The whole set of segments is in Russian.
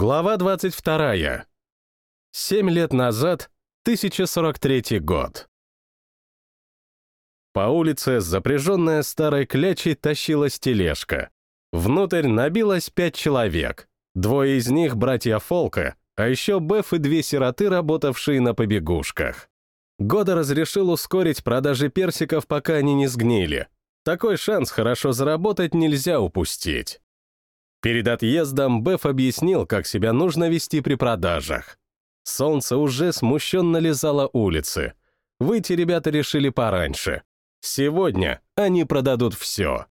Глава 22. Семь лет назад, 1043 год. По улице, запряженная старой клячей, тащилась тележка. Внутрь набилось пять человек. Двое из них — братья Фолка, а еще Беф и две сироты, работавшие на побегушках. Года разрешил ускорить продажи персиков, пока они не сгнили. Такой шанс хорошо заработать нельзя упустить. Перед отъездом Беф объяснил, как себя нужно вести при продажах. Солнце уже смущенно лизало улицы. Выйти ребята решили пораньше. Сегодня они продадут все.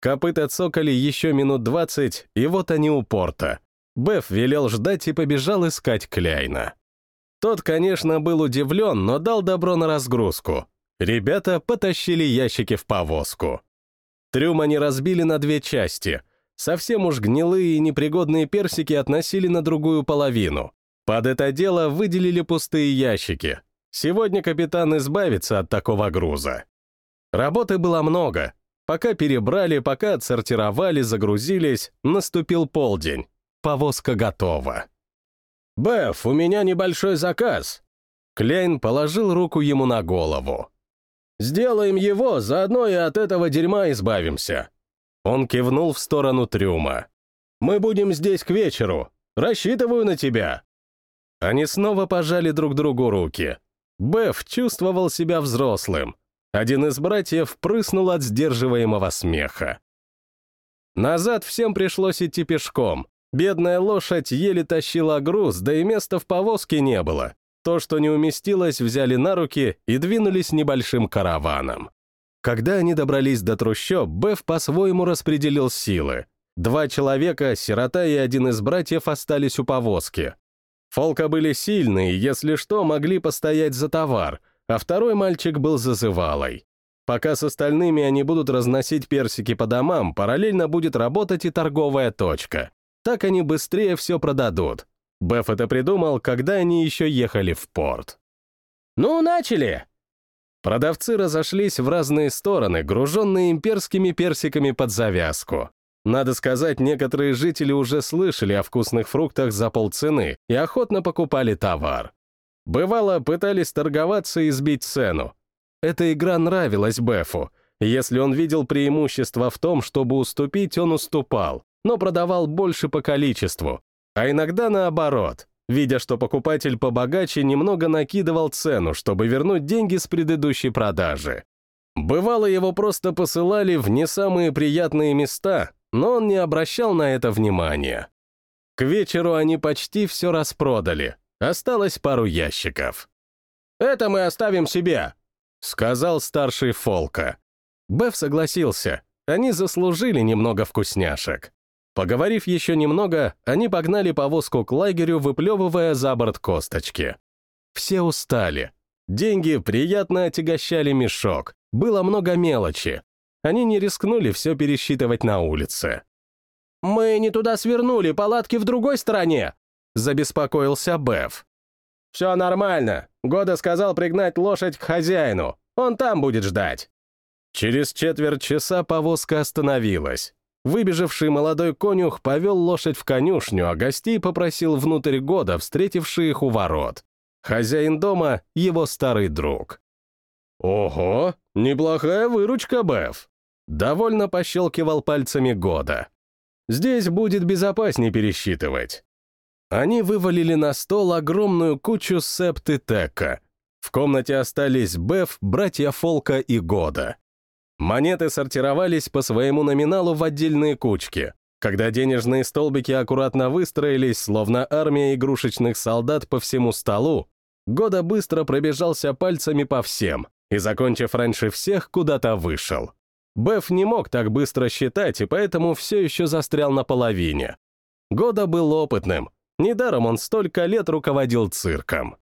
Копыта цокали еще минут двадцать, и вот они у порта. Беф велел ждать и побежал искать Кляйна. Тот, конечно, был удивлен, но дал добро на разгрузку. Ребята потащили ящики в повозку. Трюм они разбили на две части — Совсем уж гнилые и непригодные персики относили на другую половину. Под это дело выделили пустые ящики. Сегодня капитан избавится от такого груза. Работы было много. Пока перебрали, пока отсортировали, загрузились, наступил полдень. Повозка готова. «Беф, у меня небольшой заказ». Кляйн положил руку ему на голову. «Сделаем его, заодно и от этого дерьма избавимся. Он кивнул в сторону трюма. «Мы будем здесь к вечеру. Рассчитываю на тебя». Они снова пожали друг другу руки. Беф чувствовал себя взрослым. Один из братьев прыснул от сдерживаемого смеха. Назад всем пришлось идти пешком. Бедная лошадь еле тащила груз, да и места в повозке не было. То, что не уместилось, взяли на руки и двинулись небольшим караваном. Когда они добрались до трущоб, Беф по-своему распределил силы. Два человека, сирота и один из братьев остались у повозки. Фолка были сильные, если что, могли постоять за товар, а второй мальчик был зазывалой. Пока с остальными они будут разносить персики по домам, параллельно будет работать и торговая точка. Так они быстрее все продадут. Беф это придумал, когда они еще ехали в порт. «Ну, начали!» Продавцы разошлись в разные стороны, груженные имперскими персиками под завязку. Надо сказать, некоторые жители уже слышали о вкусных фруктах за полцены и охотно покупали товар. Бывало, пытались торговаться и сбить цену. Эта игра нравилась Бефу. Если он видел преимущество в том, чтобы уступить, он уступал, но продавал больше по количеству. А иногда наоборот, видя, что покупатель побогаче немного накидывал цену, чтобы вернуть деньги с предыдущей продажи. Бывало, его просто посылали в не самые приятные места, но он не обращал на это внимания. К вечеру они почти все распродали, осталось пару ящиков. «Это мы оставим себе», — сказал старший Фолка. Беф согласился, они заслужили немного вкусняшек. Поговорив еще немного, они погнали повозку к лагерю, выплевывая за борт косточки. Все устали. Деньги приятно отягощали мешок. Было много мелочи. Они не рискнули все пересчитывать на улице. «Мы не туда свернули, палатки в другой стороне!» — забеспокоился Беф. «Все нормально. Года сказал пригнать лошадь к хозяину. Он там будет ждать». Через четверть часа повозка остановилась. Выбежавший молодой конюх повел лошадь в конюшню, а гостей попросил внутрь года, встретивший их у ворот. Хозяин дома — его старый друг. «Ого, неплохая выручка, Беф!» Довольно пощелкивал пальцами года. «Здесь будет безопаснее пересчитывать». Они вывалили на стол огромную кучу септы тека. В комнате остались Беф, братья Фолка и Года. Монеты сортировались по своему номиналу в отдельные кучки. Когда денежные столбики аккуратно выстроились, словно армия игрушечных солдат по всему столу, Года быстро пробежался пальцами по всем и, закончив раньше всех, куда-то вышел. Беф не мог так быстро считать, и поэтому все еще застрял на половине. Года был опытным, недаром он столько лет руководил цирком.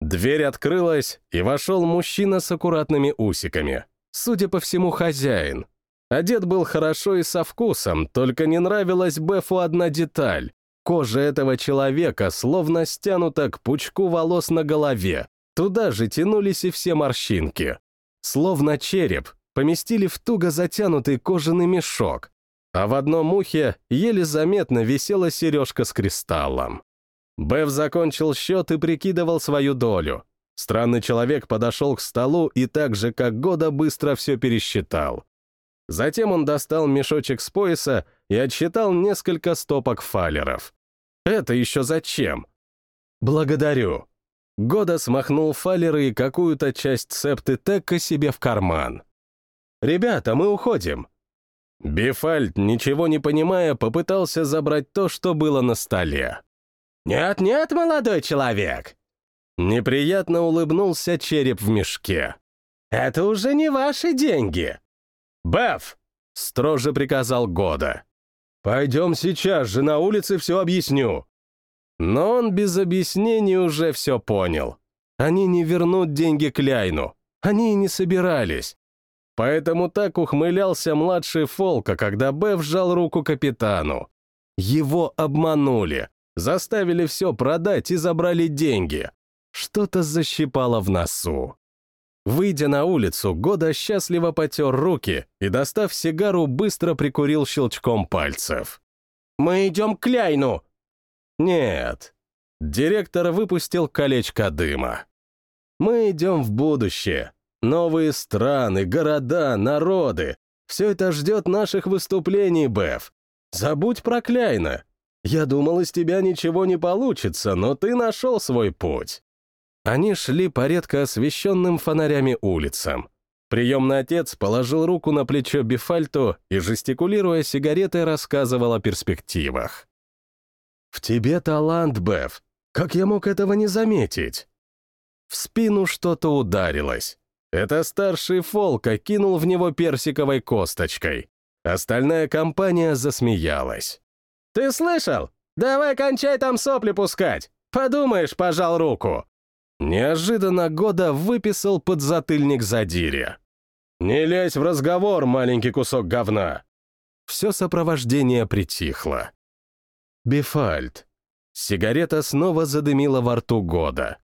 Дверь открылась, и вошел мужчина с аккуратными усиками. Судя по всему, хозяин. Одет был хорошо и со вкусом, только не нравилась Бефу одна деталь. Кожа этого человека словно стянута к пучку волос на голове. Туда же тянулись и все морщинки. Словно череп, поместили в туго затянутый кожаный мешок. а в одном ухе еле заметно висела сережка с кристаллом. Бев закончил счет и прикидывал свою долю. Странный человек подошел к столу и так же, как Года, быстро все пересчитал. Затем он достал мешочек с пояса и отсчитал несколько стопок фалеров. Это еще зачем? Благодарю. Года смахнул фалеры и какую-то часть септы Текка себе в карман. «Ребята, мы уходим». Бифальт, ничего не понимая, попытался забрать то, что было на столе. «Нет-нет, молодой человек!» Неприятно улыбнулся череп в мешке. «Это уже не ваши деньги!» «Беф!» — строже приказал Года. «Пойдем сейчас же на улице все объясню». Но он без объяснений уже все понял. Они не вернут деньги Кляйну. Они и не собирались. Поэтому так ухмылялся младший Фолка, когда Беф сжал руку капитану. Его обманули, заставили все продать и забрали деньги. Что-то защипало в носу. Выйдя на улицу, Года счастливо потер руки и, достав сигару, быстро прикурил щелчком пальцев. «Мы идем к Кляйну!» Нет. Директор выпустил колечко дыма. Мы идем в будущее. Новые страны, города, народы. Все это ждет наших выступлений, Беф. Забудь про Кляйна. Я думал, из тебя ничего не получится, но ты нашел свой путь. Они шли по редко освещенным фонарями улицам. Приемный отец положил руку на плечо Бифальту и, жестикулируя сигаретой, рассказывал о перспективах. «В тебе талант, Беф. Как я мог этого не заметить?» В спину что-то ударилось. Это старший Фолка кинул в него персиковой косточкой. Остальная компания засмеялась. «Ты слышал? Давай кончай там сопли пускать! Подумаешь, пожал руку!» Неожиданно Года выписал подзатыльник задире. «Не лезь в разговор, маленький кусок говна!» Все сопровождение притихло. Бифальт. Сигарета снова задымила во рту года.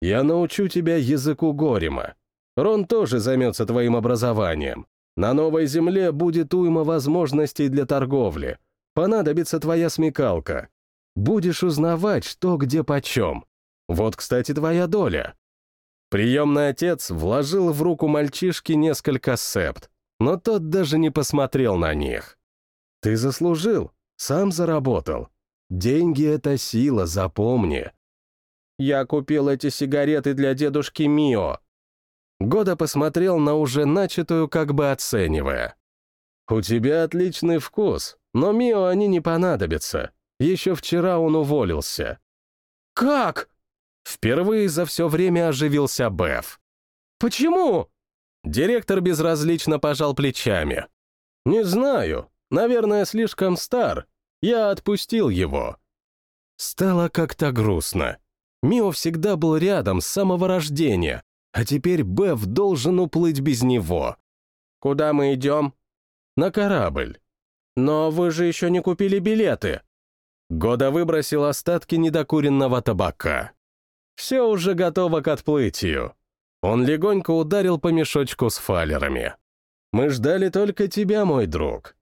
Я научу тебя языку Горима. Рон тоже займется твоим образованием. На новой земле будет уйма возможностей для торговли. Понадобится твоя смекалка. Будешь узнавать, что где почем. Вот, кстати, твоя доля. Приемный отец вложил в руку мальчишки несколько септ, но тот даже не посмотрел на них. Ты заслужил, сам заработал. Деньги — это сила, запомни. Я купил эти сигареты для дедушки Мио. Года посмотрел на уже начатую, как бы оценивая. У тебя отличный вкус, но Мио они не понадобятся. Еще вчера он уволился. Как? Впервые за все время оживился Беф. Почему? Директор безразлично пожал плечами. Не знаю, наверное, слишком стар, я отпустил его. Стало как-то грустно. Мио всегда был рядом с самого рождения, а теперь Беф должен уплыть без него. Куда мы идем? На корабль. Но вы же еще не купили билеты. Года выбросил остатки недокуренного табака. Все уже готово к отплытию. Он легонько ударил по мешочку с фалерами. Мы ждали только тебя, мой друг.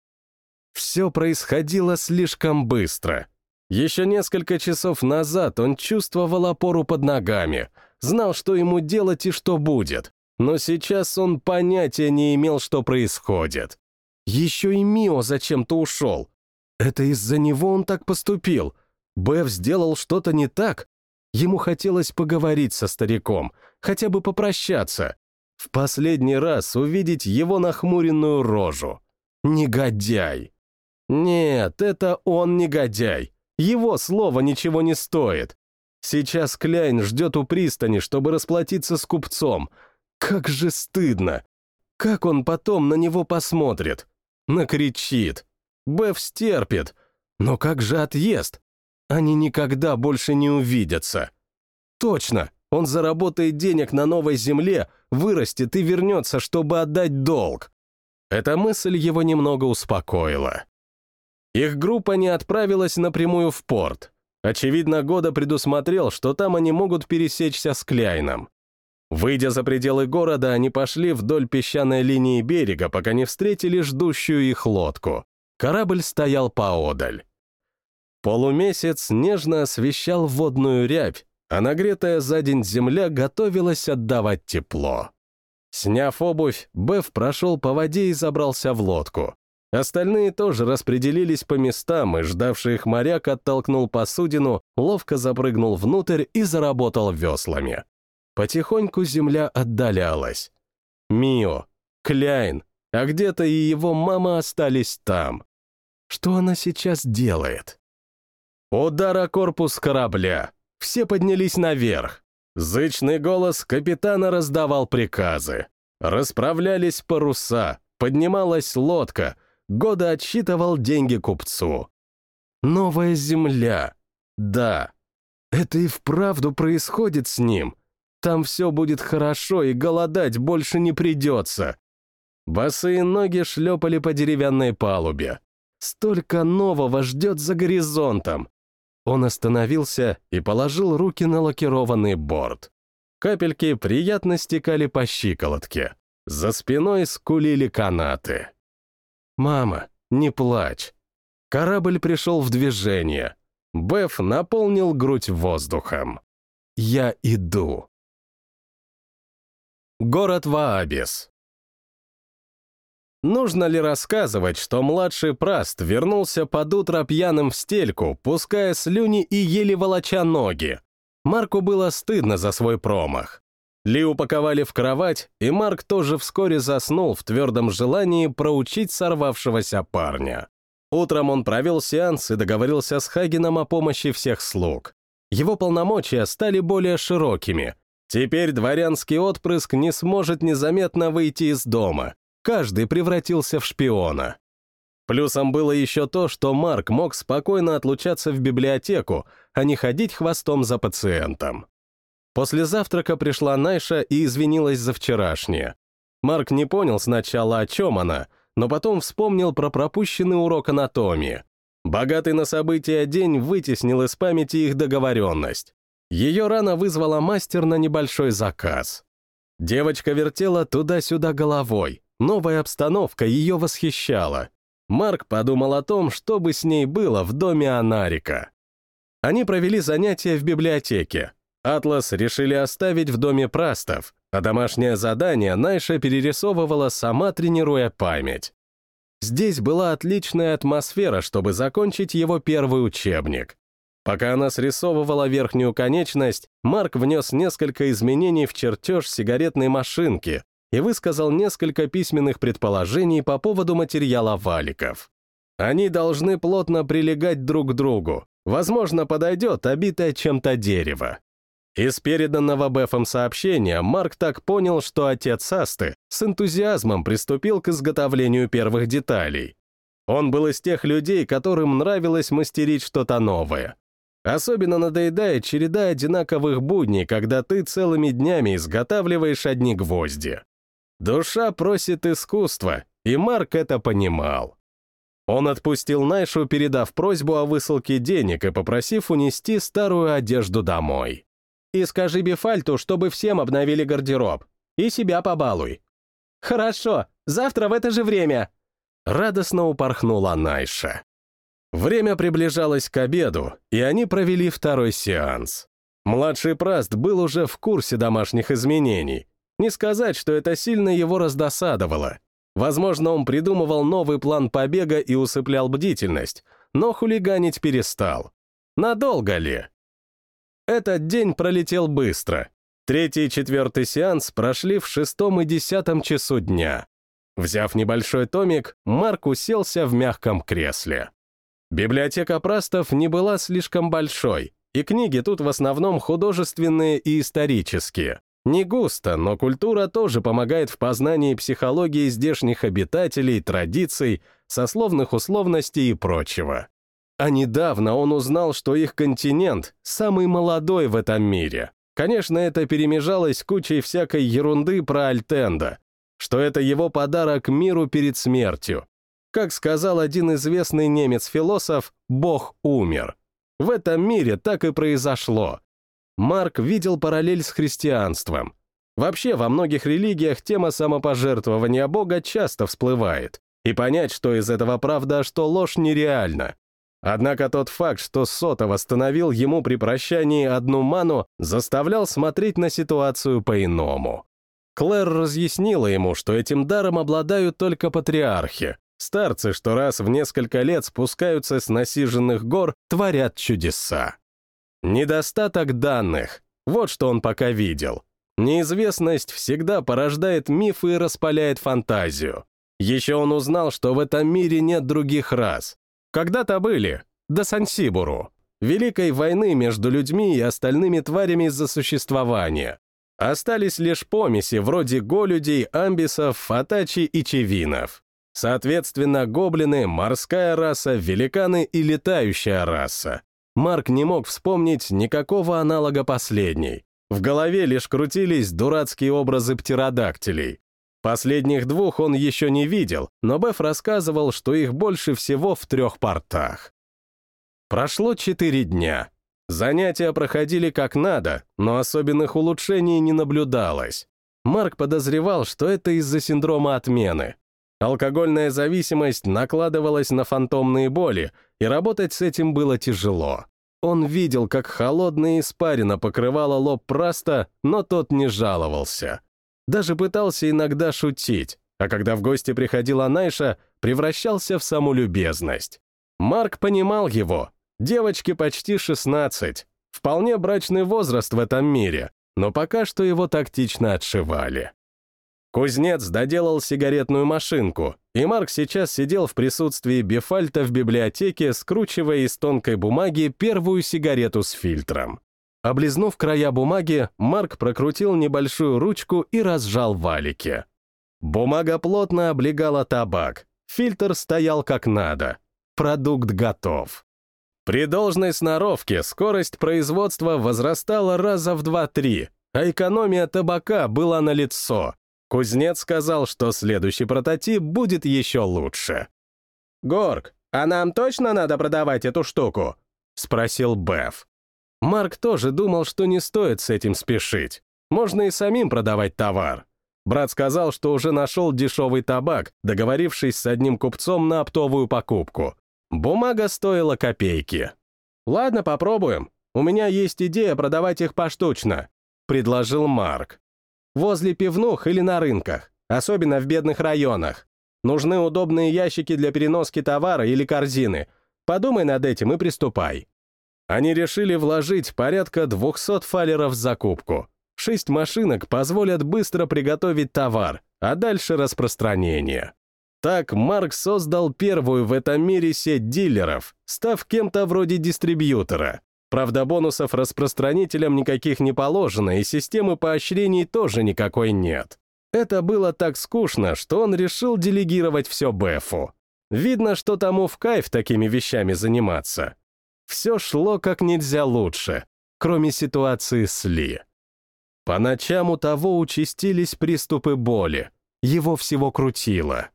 Все происходило слишком быстро. Еще несколько часов назад он чувствовал опору под ногами, знал, что ему делать и что будет, но сейчас он понятия не имел, что происходит. Еще и Мио зачем-то ушел. Это из-за него он так поступил. Бэв сделал что-то не так. Ему хотелось поговорить со стариком, хотя бы попрощаться. В последний раз увидеть его нахмуренную рожу. Негодяй. Нет, это он негодяй. Его слово ничего не стоит. Сейчас Кляйн ждет у пристани, чтобы расплатиться с купцом. Как же стыдно. Как он потом на него посмотрит? Накричит. Беф стерпит. Но как же отъезд? Они никогда больше не увидятся. Точно, он заработает денег на новой земле, вырастет и вернется, чтобы отдать долг. Эта мысль его немного успокоила. Их группа не отправилась напрямую в порт. Очевидно, Года предусмотрел, что там они могут пересечься с Кляйном. Выйдя за пределы города, они пошли вдоль песчаной линии берега, пока не встретили ждущую их лодку. корабль стоял поодаль. Полумесяц нежно освещал водную рябь, а нагретая за день земля готовилась отдавать тепло. Сняв обувь, Беф прошел по воде и забрался в лодку. Остальные тоже распределились по местам, и ждавший их моряк оттолкнул посудину, ловко запрыгнул внутрь и заработал веслами. Потихоньку земля отдалялась. Мио, Кляйн, а где-то и его мама остались там. Что она сейчас делает? Удар о корпус корабля. Все поднялись наверх. Зычный голос капитана раздавал приказы. Расправлялись паруса, поднималась лодка, Года отсчитывал деньги купцу. Новая земля. Да. Это и вправду происходит с ним. Там все будет хорошо, и голодать больше не придется. Босые ноги шлепали по деревянной палубе. Столько нового ждет за горизонтом. Он остановился и положил руки на лакированный борт. Капельки приятно стекали по щиколотке. За спиной скулили канаты. «Мама, не плачь». Корабль пришел в движение. Беф наполнил грудь воздухом. «Я иду». Город Ваабис. Нужно ли рассказывать, что младший Праст вернулся под утро пьяным в стельку, пуская слюни и еле волоча ноги? Марку было стыдно за свой промах. Ли упаковали в кровать, и Марк тоже вскоре заснул в твердом желании проучить сорвавшегося парня. Утром он провел сеанс и договорился с Хагеном о помощи всех слуг. Его полномочия стали более широкими. Теперь дворянский отпрыск не сможет незаметно выйти из дома. Каждый превратился в шпиона. Плюсом было еще то, что Марк мог спокойно отлучаться в библиотеку, а не ходить хвостом за пациентом. После завтрака пришла Найша и извинилась за вчерашнее. Марк не понял сначала, о чем она, но потом вспомнил про пропущенный урок анатомии. Богатый на события день вытеснил из памяти их договоренность. Ее рано вызвала мастер на небольшой заказ. Девочка вертела туда-сюда головой, новая обстановка ее восхищала. Марк подумал о том, что бы с ней было в доме Анарика. Они провели занятия в библиотеке, Атлас решили оставить в доме прастов, а домашнее задание Найша перерисовывала сама, тренируя память. Здесь была отличная атмосфера, чтобы закончить его первый учебник. Пока она срисовывала верхнюю конечность, Марк внес несколько изменений в чертеж сигаретной машинки и высказал несколько письменных предположений по поводу материала валиков. Они должны плотно прилегать друг к другу. Возможно, подойдет обитое чем-то дерево. Из переданного Бефом сообщения Марк так понял, что отец Асты с энтузиазмом приступил к изготовлению первых деталей. Он был из тех людей, которым нравилось мастерить что-то новое. Особенно надоедает череда одинаковых будней, когда ты целыми днями изготавливаешь одни гвозди. Душа просит искусства, и Марк это понимал. Он отпустил Найшу, передав просьбу о высылке денег и попросив унести старую одежду домой. И скажи Бифальту, чтобы всем обновили гардероб. И себя побалуй. Хорошо, завтра в это же время. Радостно упорхнула Найша. Время приближалось к обеду, и они провели второй сеанс. Младший Праст был уже в курсе домашних изменений. Не сказать, что это сильно его раздосадовало. Возможно, он придумывал новый план побега и усыплял бдительность, но хулиганить перестал. Надолго ли? Этот день пролетел быстро. Третий и четвертый сеанс прошли в шестом и десятом часу дня. Взяв небольшой томик, Марк уселся в мягком кресле. Библиотека Прастов не была слишком большой, и книги тут в основном художественные и исторические. Не густо, но культура тоже помогает в познании психологии здешних обитателей, традиций, сословных условностей и прочего. А недавно он узнал, что их континент самый молодой в этом мире. Конечно, это перемежалось кучей всякой ерунды про Альтенда, что это его подарок миру перед смертью. Как сказал один известный немец-философ, Бог умер. В этом мире так и произошло. Марк видел параллель с христианством. Вообще, во многих религиях тема самопожертвования Бога часто всплывает. и понять, что из этого правда, а что ложь нереально. Однако тот факт, что Сота восстановил ему при прощании одну ману, заставлял смотреть на ситуацию по-иному. Клэр разъяснила ему, что этим даром обладают только патриархи. Старцы, что раз в несколько лет спускаются с насиженных гор, творят чудеса. Недостаток данных. Вот что он пока видел. Неизвестность всегда порождает мифы и распаляет фантазию. Еще он узнал, что в этом мире нет других рас. Когда-то были, до Сансибуру, Великой войны между людьми и остальными тварями из-за существования. Остались лишь помеси вроде голюдей, амбисов, фатачи и чевинов. Соответственно, гоблины, морская раса, великаны и летающая раса. Марк не мог вспомнить никакого аналога последней. В голове лишь крутились дурацкие образы птеродактилей. Последних двух он еще не видел, но Беф рассказывал, что их больше всего в трех портах. Прошло четыре дня. Занятия проходили как надо, но особенных улучшений не наблюдалось. Марк подозревал, что это из-за синдрома отмены. Алкогольная зависимость накладывалась на фантомные боли, и работать с этим было тяжело. Он видел, как холодная испарина покрывала лоб Праста, но тот не жаловался. Даже пытался иногда шутить, а когда в гости приходила Найша, превращался в саму любезность. Марк понимал его. Девочке почти 16. Вполне брачный возраст в этом мире, но пока что его тактично отшивали. Кузнец доделал сигаретную машинку, и Марк сейчас сидел в присутствии Бефальта в библиотеке, скручивая из тонкой бумаги первую сигарету с фильтром. Облизнув края бумаги, Марк прокрутил небольшую ручку и разжал валики. Бумага плотно облегала табак. Фильтр стоял как надо. Продукт готов. При должной сноровке скорость производства возрастала раза в 2-3, а экономия табака была налицо. Кузнец сказал, что следующий прототип будет еще лучше. «Горг, а нам точно надо продавать эту штуку?» — спросил Беф. Марк тоже думал, что не стоит с этим спешить. Можно и самим продавать товар. Брат сказал, что уже нашел дешевый табак, договорившись с одним купцом на оптовую покупку. Бумага стоила копейки. «Ладно, попробуем. У меня есть идея продавать их поштучно», — предложил Марк. «Возле пивнух или на рынках, особенно в бедных районах. Нужны удобные ящики для переноски товара или корзины. Подумай над этим и приступай». Они решили вложить порядка 200 фалеров в закупку. Шесть машинок позволят быстро приготовить товар, а дальше распространение. Так Марк создал первую в этом мире сеть дилеров, став кем-то вроде дистрибьютора. Правда, бонусов распространителям никаких не положено, и системы поощрений тоже никакой нет. Это было так скучно, что он решил делегировать все Бефу. Видно, что тому в кайф такими вещами заниматься все шло как нельзя лучше, кроме ситуации с Ли. По ночам у того участились приступы боли, его всего крутило.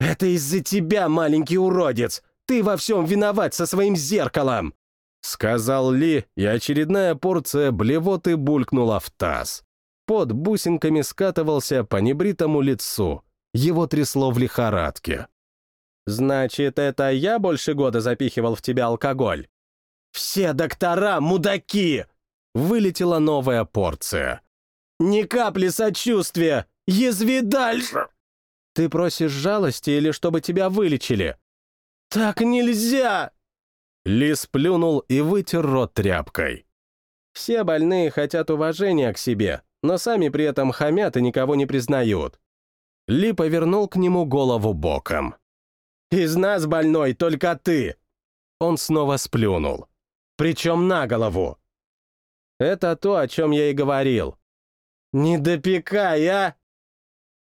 «Это из-за тебя, маленький уродец! Ты во всем виноват со своим зеркалом!» Сказал Ли, и очередная порция блевоты булькнула в таз. Под бусинками скатывался по небритому лицу. Его трясло в лихорадке. «Значит, это я больше года запихивал в тебя алкоголь?» «Все доктора — мудаки!» Вылетела новая порция. «Ни капли сочувствия! Язви дальше!» «Ты просишь жалости или чтобы тебя вылечили?» «Так нельзя!» Лис плюнул и вытер рот тряпкой. «Все больные хотят уважения к себе, но сами при этом хамят и никого не признают». Ли повернул к нему голову боком. «Из нас больной только ты!» Он снова сплюнул причем на голову. Это то, о чем я и говорил. Не допекай, а!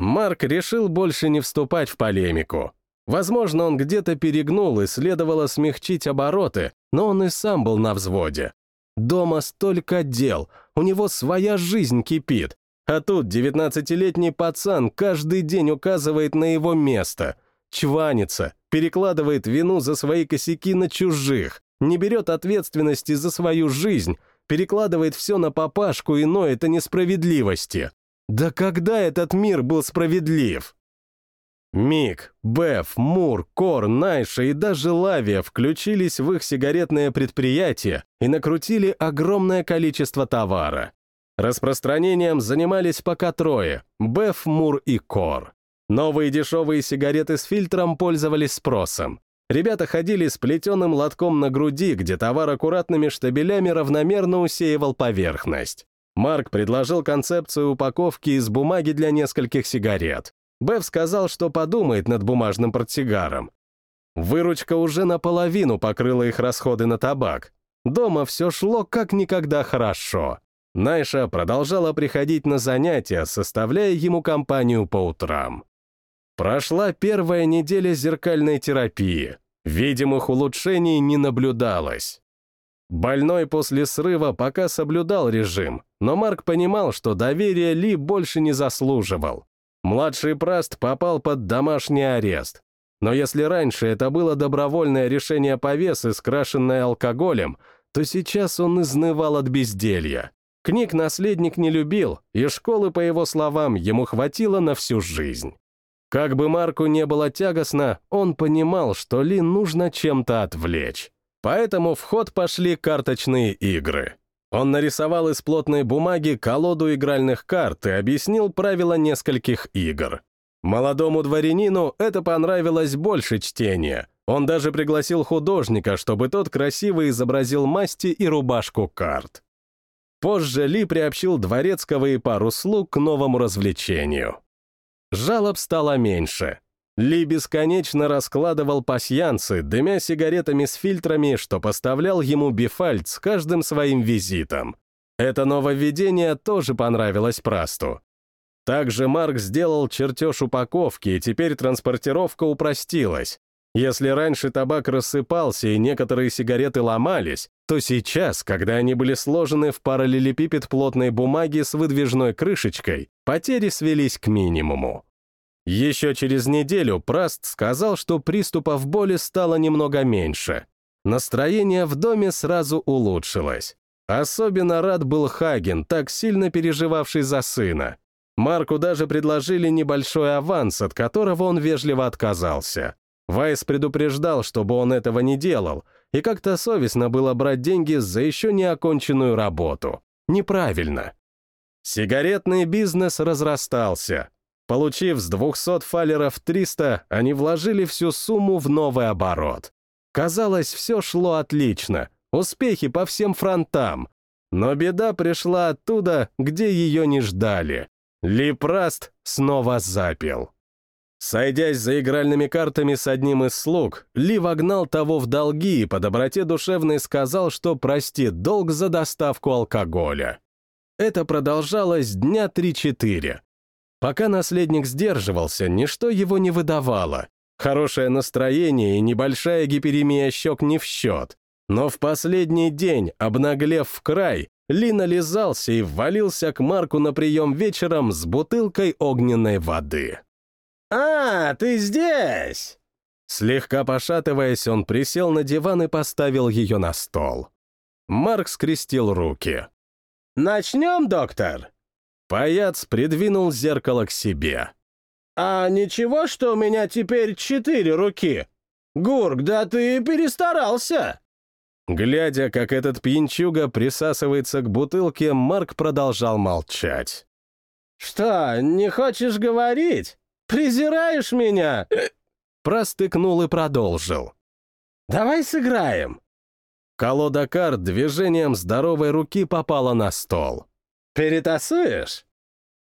Марк решил больше не вступать в полемику. Возможно, он где-то перегнул и следовало смягчить обороты, но он и сам был на взводе. Дома столько дел, у него своя жизнь кипит, а тут девятнадцатилетний пацан каждый день указывает на его место, чванится, перекладывает вину за свои косяки на чужих не берет ответственности за свою жизнь, перекладывает все на папашку и ноет о несправедливости. Да когда этот мир был справедлив? Мик, Беф, Мур, Кор, Найша и даже Лавия включились в их сигаретное предприятие и накрутили огромное количество товара. Распространением занимались пока трое — Беф, Мур и Кор. Новые дешевые сигареты с фильтром пользовались спросом. Ребята ходили с плетеным лотком на груди, где товар аккуратными штабелями равномерно усеивал поверхность. Марк предложил концепцию упаковки из бумаги для нескольких сигарет. Бэв сказал, что подумает над бумажным портсигаром. Выручка уже наполовину покрыла их расходы на табак. Дома все шло как никогда хорошо. Найша продолжала приходить на занятия, составляя ему компанию по утрам. Прошла первая неделя зеркальной терапии. Видимых улучшений не наблюдалось. Больной после срыва пока соблюдал режим, но Марк понимал, что доверия Ли больше не заслуживал. Младший Праст попал под домашний арест. Но если раньше это было добровольное решение повесы, скрашенное алкоголем, то сейчас он изнывал от безделья. Книг наследник не любил, и школы, по его словам, ему хватило на всю жизнь. Как бы Марку не было тягостно, он понимал, что Ли нужно чем-то отвлечь. Поэтому в ход пошли карточные игры. Он нарисовал из плотной бумаги колоду игральных карт и объяснил правила нескольких игр. Молодому дворянину это понравилось больше чтения. Он даже пригласил художника, чтобы тот красиво изобразил масти и рубашку карт. Позже Ли приобщил дворецкого и пару слуг к новому развлечению. Жалоб стало меньше. Ли бесконечно раскладывал пасьянцы, дымя сигаретами с фильтрами, что поставлял ему Бифальт с каждым своим визитом. Это нововведение тоже понравилось Прасту. Также Марк сделал чертеж упаковки, и теперь транспортировка упростилась. Если раньше табак рассыпался и некоторые сигареты ломались, то сейчас, когда они были сложены в параллелепипед плотной бумаги с выдвижной крышечкой, потери свелись к минимуму. Еще через неделю Праст сказал, что приступов боли стало немного меньше. Настроение в доме сразу улучшилось. Особенно рад был Хаген, так сильно переживавший за сына. Марку даже предложили небольшой аванс, от которого он вежливо отказался. Вайс предупреждал, чтобы он этого не делал, и как-то совестно было брать деньги за еще не оконченную работу. Неправильно. Сигаретный бизнес разрастался. Получив с 200 фалеров 300, они вложили всю сумму в новый оборот. Казалось, все шло отлично, успехи по всем фронтам. Но беда пришла оттуда, где ее не ждали. Липраст снова запил. Сойдясь за игральными картами с одним из слуг, Ли вогнал того в долги и по доброте душевной сказал, что простит долг за доставку алкоголя. Это продолжалось дня 3-4. Пока наследник сдерживался, ничто его не выдавало. Хорошее настроение и небольшая гиперемия щек не в счет. Но в последний день, обнаглев в край, Ли нализался и ввалился к Марку на прием вечером с бутылкой огненной воды. «А, ты здесь!» Слегка пошатываясь, он присел на диван и поставил ее на стол. Марк скрестил руки. «Начнем, доктор?» Паяц придвинул зеркало к себе. «А ничего, что у меня теперь четыре руки? Гурк, да ты перестарался!» Глядя, как этот пьянчуга присасывается к бутылке, Марк продолжал молчать. «Что, не хочешь говорить? Презираешь меня?» Простыкнул и продолжил. «Давай сыграем». Колода карт движением здоровой руки попала на стол. «Перетасуешь?»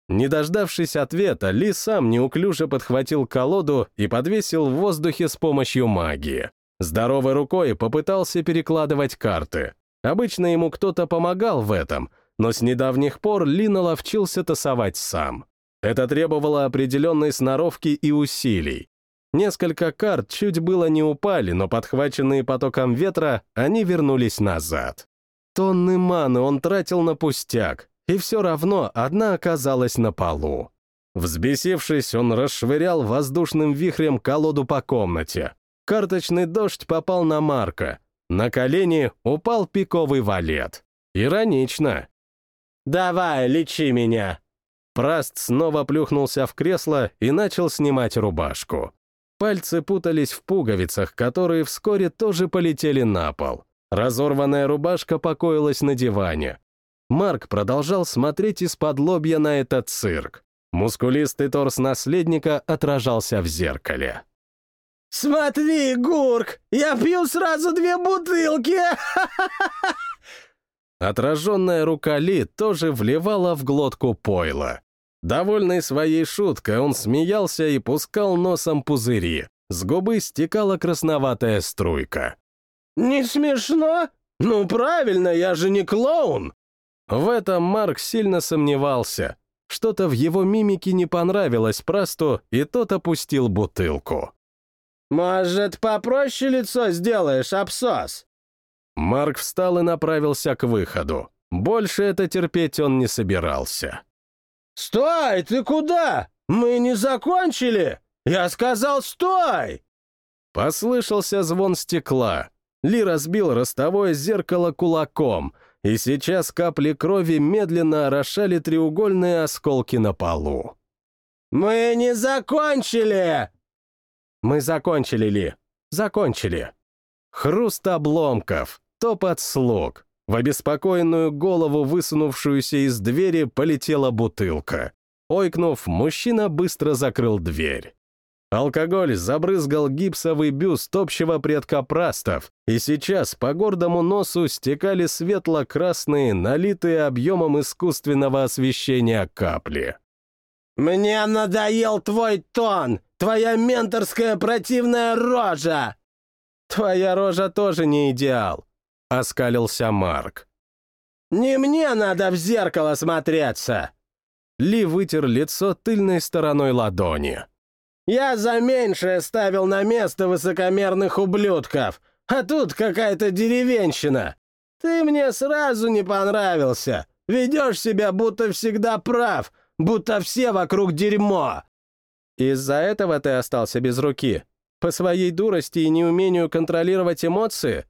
Не дождавшись ответа, Ли сам неуклюже подхватил колоду и подвесил в воздухе с помощью магии. Здоровой рукой попытался перекладывать карты. Обычно ему кто-то помогал в этом, но с недавних пор Ли наловчился тасовать сам. Это требовало определенной сноровки и усилий. Несколько карт чуть было не упали, но подхваченные потоком ветра, они вернулись назад. Тонны маны он тратил на пустяк, и все равно одна оказалась на полу. Взбесившись, он расшвырял воздушным вихрем колоду по комнате. Карточный дождь попал на Марка. На колени упал пиковый валет. Иронично. «Давай, лечи меня!» Праст снова плюхнулся в кресло и начал снимать рубашку. Пальцы путались в пуговицах, которые вскоре тоже полетели на пол. Разорванная рубашка покоилась на диване. Марк продолжал смотреть из-под лобья на этот цирк. Мускулистый торс наследника отражался в зеркале. «Смотри, Гурк, я пью сразу две бутылки!» Отраженная рука Ли тоже вливала в глотку пойла. Довольный своей шуткой, он смеялся и пускал носом пузыри. С губы стекала красноватая струйка. «Не смешно? Ну правильно, я же не клоун!» В этом Марк сильно сомневался. Что-то в его мимике не понравилось Прасту, и тот опустил бутылку. «Может, попроще лицо сделаешь, абсос?» Марк встал и направился к выходу. Больше это терпеть он не собирался. «Стой, ты куда? Мы не закончили! Я сказал, стой!» Послышался звон стекла. Ли разбил ростовое зеркало кулаком, и сейчас капли крови медленно орошали треугольные осколки на полу. «Мы не закончили!» «Мы закончили, Ли. Закончили». Хруст обломков, топот слуг. В обеспокоенную голову, высунувшуюся из двери, полетела бутылка. Ойкнув, мужчина быстро закрыл дверь. Алкоголь забрызгал гипсовый бюст общего предка прастов, и сейчас по гордому носу стекали светло-красные, налитые объемом искусственного освещения капли. «Мне надоел твой тон! Твоя менторская противная рожа!» «Твоя рожа тоже не идеал», — оскалился Марк. «Не мне надо в зеркало смотреться!» Ли вытер лицо тыльной стороной ладони. Я за меньшее ставил на место высокомерных ублюдков, а тут какая-то деревенщина. Ты мне сразу не понравился. Ведешь себя, будто всегда прав, будто все вокруг дерьмо. Из-за этого ты остался без руки? По своей дурости и неумению контролировать эмоции?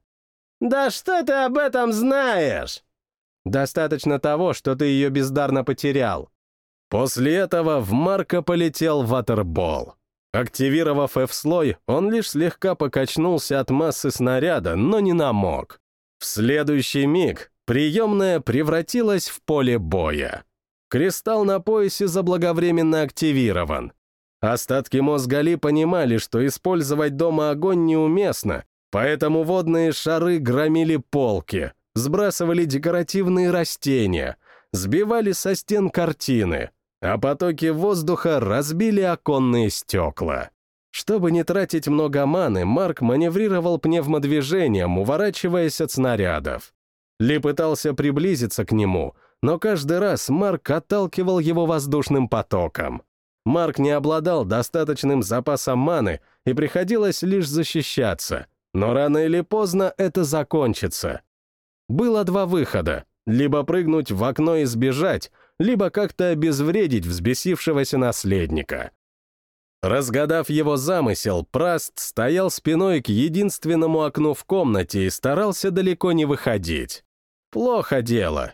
Да что ты об этом знаешь? Достаточно того, что ты ее бездарно потерял. После этого в Марка полетел ватербол. Активировав F-слой, он лишь слегка покачнулся от массы снаряда, но не намок. В следующий миг приемная превратилась в поле боя. Кристалл на поясе заблаговременно активирован. Остатки мозга Ли понимали, что использовать дома огонь неуместно, поэтому водные шары громили полки, сбрасывали декоративные растения, сбивали со стен картины, а потоки воздуха разбили оконные стекла. Чтобы не тратить много маны, Марк маневрировал пневмодвижением, уворачиваясь от снарядов. Ли пытался приблизиться к нему, но каждый раз Марк отталкивал его воздушным потоком. Марк не обладал достаточным запасом маны, и приходилось лишь защищаться, но рано или поздно это закончится. Было два выхода — либо прыгнуть в окно и сбежать, либо как-то обезвредить взбесившегося наследника. Разгадав его замысел, Праст стоял спиной к единственному окну в комнате и старался далеко не выходить. Плохо дело.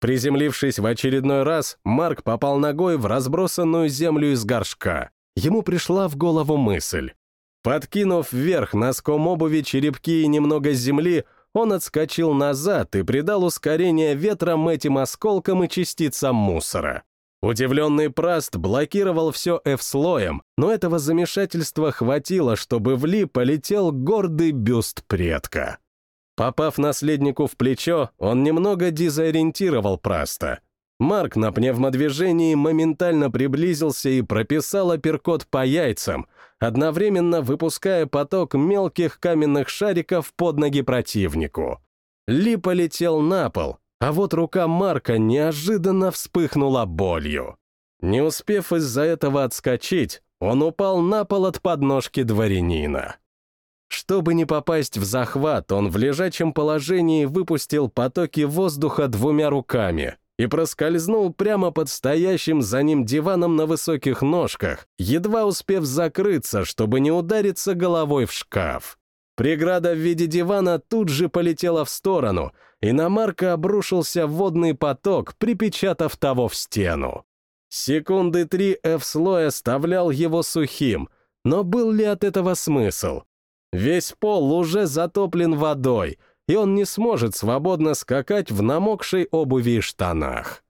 Приземлившись в очередной раз, Марк попал ногой в разбросанную землю из горшка. Ему пришла в голову мысль. Подкинув вверх носком обуви черепки и немного земли, он отскочил назад и придал ускорение ветром этим осколкам и частицам мусора. Удивленный Праст блокировал все F-слоем, но этого замешательства хватило, чтобы в Ли полетел гордый бюст предка. Попав наследнику в плечо, он немного дезориентировал Праста. Марк на пневмодвижении моментально приблизился и прописал апперкот по яйцам, одновременно выпуская поток мелких каменных шариков под ноги противнику. Ли полетел на пол, а вот рука Марка неожиданно вспыхнула болью. Не успев из-за этого отскочить, он упал на пол от подножки дворянина. Чтобы не попасть в захват, он в лежачем положении выпустил потоки воздуха двумя руками, и проскользнул прямо под стоящим за ним диваном на высоких ножках, едва успев закрыться, чтобы не удариться головой в шкаф. Преграда в виде дивана тут же полетела в сторону, и на Марка обрушился водный поток, припечатав того в стену. Секунды три F-слой оставлял его сухим, но был ли от этого смысл? Весь пол уже затоплен водой, и он не сможет свободно скакать в намокшей обуви и штанах.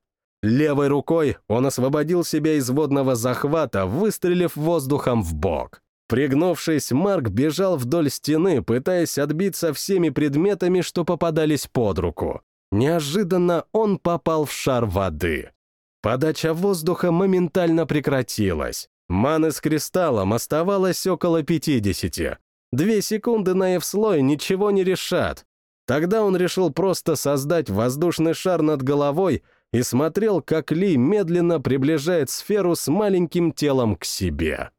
Левой рукой он освободил себя из водного захвата, выстрелив воздухом в бок. Пригнувшись, Марк бежал вдоль стены, пытаясь отбиться всеми предметами, что попадались под руку. Неожиданно он попал в шар воды. Подача воздуха моментально прекратилась. Маны с кристаллом оставалось около 50. Две секунды на F-слой ничего не решат. Тогда он решил просто создать воздушный шар над головой и смотрел, как Ли медленно приближает сферу с маленьким телом к себе.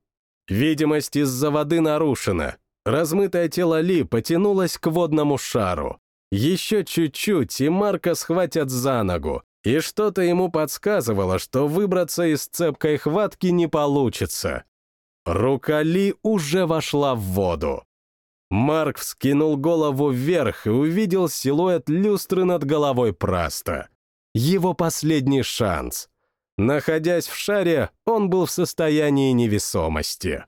Видимость из-за воды нарушена. Размытое тело Ли потянулось к водному шару. Еще чуть-чуть, и Марка схватят за ногу, и что-то ему подсказывало, что выбраться из цепкой хватки не получится. Рука Ли уже вошла в воду. Марк вскинул голову вверх и увидел силуэт люстры над головой Праста. Его последний шанс — Находясь в шаре, он был в состоянии невесомости.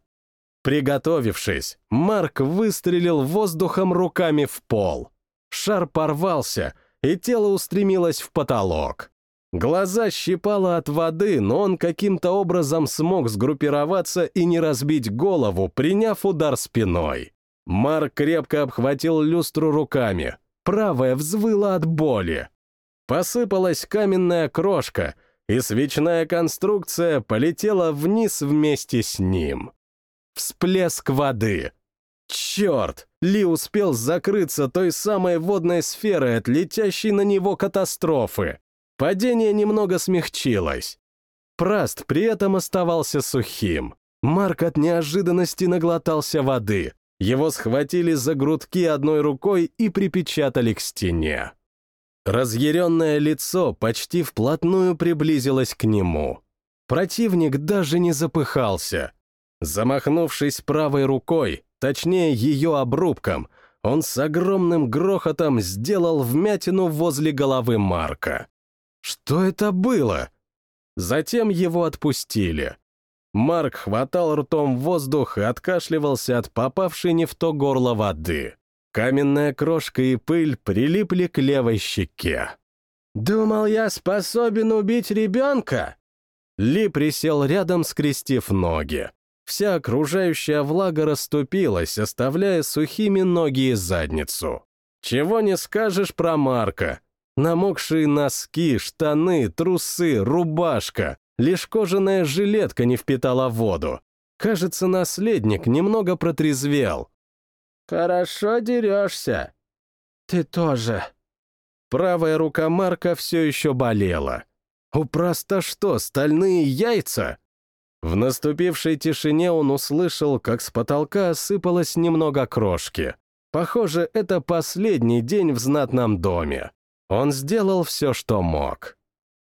Приготовившись, Марк выстрелил воздухом руками в пол. Шар порвался, и тело устремилось в потолок. Глаза щипало от воды, но он каким-то образом смог сгруппироваться и не разбить голову, приняв удар спиной. Марк крепко обхватил люстру руками. Правая взвыла от боли. Посыпалась каменная крошка — и свечная конструкция полетела вниз вместе с ним. Всплеск воды. Черт! Ли успел закрыться той самой водной сферой от летящей на него катастрофы. Падение немного смягчилось. Праст при этом оставался сухим. Марк от неожиданности наглотался воды. Его схватили за грудки одной рукой и припечатали к стене. Разъяренное лицо почти вплотную приблизилось к нему. Противник даже не запыхался. Замахнувшись правой рукой, точнее ее обрубком, он с огромным грохотом сделал вмятину возле головы Марка. Что это было? Затем его отпустили. Марк хватал ртом воздух и откашливался от попавшей не в то горло воды. Каменная крошка и пыль прилипли к левой щеке. «Думал, я способен убить ребенка?» Ли присел рядом, скрестив ноги. Вся окружающая влага расступилась, оставляя сухими ноги и задницу. Чего не скажешь про Марка. Намокшие носки, штаны, трусы, рубашка. Лишь кожаная жилетка не впитала воду. Кажется, наследник немного протрезвел. «Хорошо дерешься». «Ты тоже». Правая рука Марка все еще болела. У Проста что, стальные яйца? В наступившей тишине он услышал, как с потолка осыпалось немного крошки. Похоже, это последний день в знатном доме. Он сделал все, что мог.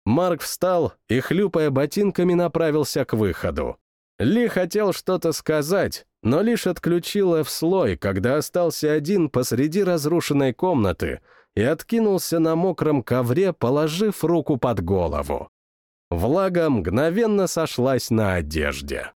Марк встал и, хлюпая ботинками, направился к выходу. Ли хотел что-то сказать, но лишь отключил F-слой, когда остался один посреди разрушенной комнаты и откинулся на мокром ковре, положив руку под голову. Влага мгновенно сошлась на одежде.